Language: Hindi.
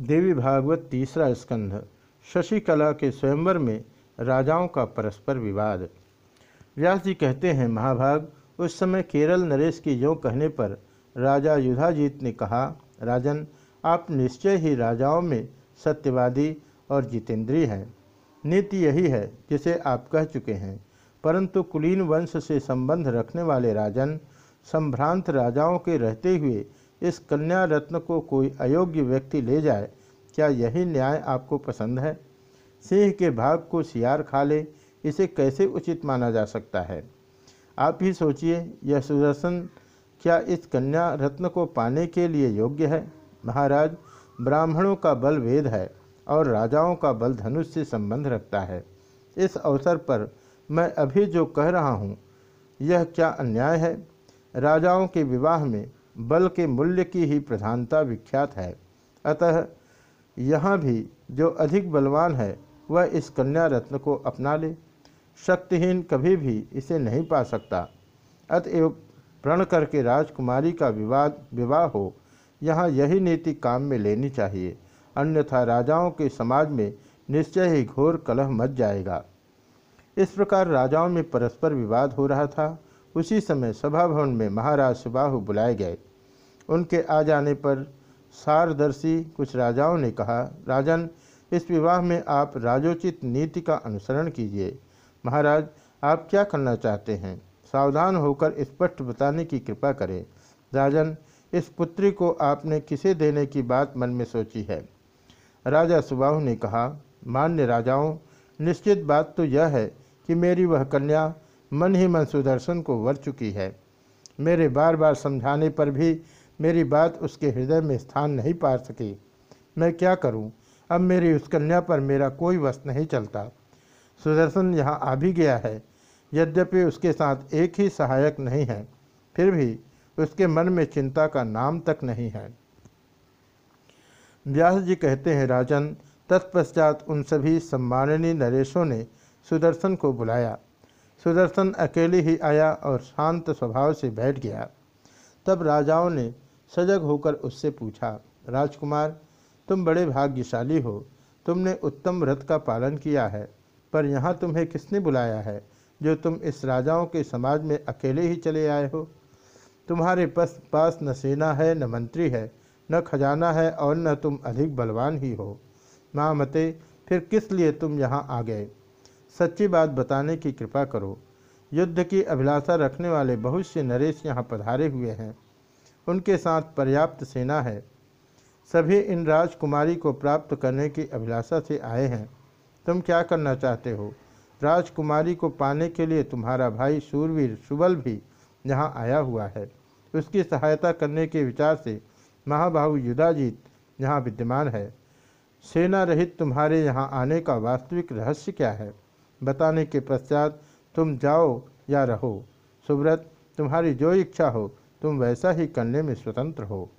देवी भागवत तीसरा स्कंध, शशिकला के स्वयंवर में राजाओं का परस्पर विवाद। व्यास जी कहते हैं, महाभाग, उस समय केरल नरेश के यों कहने पर राजा युधाजीत ने कहा, राजन, आप निश्चय ही राजाओं में सत्यवादी और जितेंद्रीय हैं। नीति यही है जिसे आप कह चुके हैं। परंतु कुलीन वंश से संबंध रखने वाले राजन, संभ्रांत राजाओं के रहते हुए इस कन्या रत्न को कोई अयोग्य व्यक्ति ले जाए, क्या यही न्याय आपको पसंद है? सिंह के भाग को सियार खा ले, इसे कैसे उचित माना जा सकता है? आप ही सोचिए, यह सुदर्शन, क्या इस कन्या रत्न को पाने के लिए योग्य है? महाराज, ब्राह्मणों का बल वेद है, और राजाओं का बल धनुष से संबंध रखता है। इस अवसर पर मैं अभी जो कह रहा हूँ, यह क्या अन्याय है? राजाओं के विवाह में बल के मूल्य की ही प्रधानता विख्यात है। अतः यहाँ भी जो अधिक बलवान है, वह इस कन्या रत्न को अपना ले। शक्तिहीन कभी भी इसे नहीं पा सकता। अतएव प्रण करके राजकुमारी का विवाद, विवाह हो, यहाँ यही नीति काम में लेनी चाहिए। अन्यथा राजाओं के समाज में निश्चय ही घोर कलह मच जाएगा। इस प्रकार राजाओं में परस्पर विवाद हो रहा था। उसी समय सभा भवन में महाराज सुबाहु बुलाए गए। उनके आ जाने पर सारदर्शी कुछ राजाओं ने कहा, राजन, इस विवाह में आप राजोचित नीति का अनुसरण कीजिए। महाराज, आप क्या करना चाहते हैं? सावधान होकर स्पष्ट बताने की कृपा करें। राजन, इस पुत्री को आपने किसे देने की बात मन में सोची है? राजा सुबाहु ने कहा, मान्य राजाओं, निश्चित बात तो यह है कि मेरी वह कन्या मन ही मन सुदर्शन को वर चुकी है। मेरे बार बार समझाने पर भी मेरी बात उसके हृदय में स्थान नहीं पा सकी। मैं क्या करूँ? अब मेरी उस कन्या पर मेरा कोई वश नहीं चलता। सुदर्शन यहाँ आ भी गया है। यद्यपि उसके साथ एक ही सहायक नहीं है, फिर भी उसके मन में चिंता का नाम तक नहीं है। व्यास जी कहते हैं, राजन, तत्पश्चात उन सभी सम्माननीय नरेशों ने सुदर्शन को बुलाया। सुदर्शन अकेले ही आया और शांत स्वभाव से बैठ गया। तब राजाओं ने सजग होकर उससे पूछा, राजकुमार, तुम बड़े भाग्यशाली हो। तुमने उत्तम व्रत का पालन किया है, पर यहाँ तुम्हें किसने बुलाया है, जो तुम इस राजाओं के समाज में अकेले ही चले आए हो? तुम्हारे पास पास न सेना है, न मंत्री है, न खजाना है, और न तुम अधिक बलवान ही हो। माँ मते, फिर किस लिए तुम यहाँ आ गए? सच्ची बात बताने की कृपा करो। युद्ध की अभिलाषा रखने वाले बहुत से नरेश यहाँ पधारे हुए हैं। उनके साथ पर्याप्त सेना है। सभी इन राजकुमारी को प्राप्त करने की अभिलाषा से आए हैं। तुम क्या करना चाहते हो? राजकुमारी को पाने के लिए तुम्हारा भाई सूरवीर सुबल भी यहाँ आया हुआ है। उसकी सहायता करने के विचार से महाबाहु युदाजीत यहाँ विद्यमान है। सेना रहित तुम्हारे यहाँ आने का वास्तविक रहस्य क्या है? बताने के पश्चात तुम जाओ या रहो। सुब्रत तुम्हारी जो इच्छा हो तुम वैसा ही करने में स्वतंत्र हो।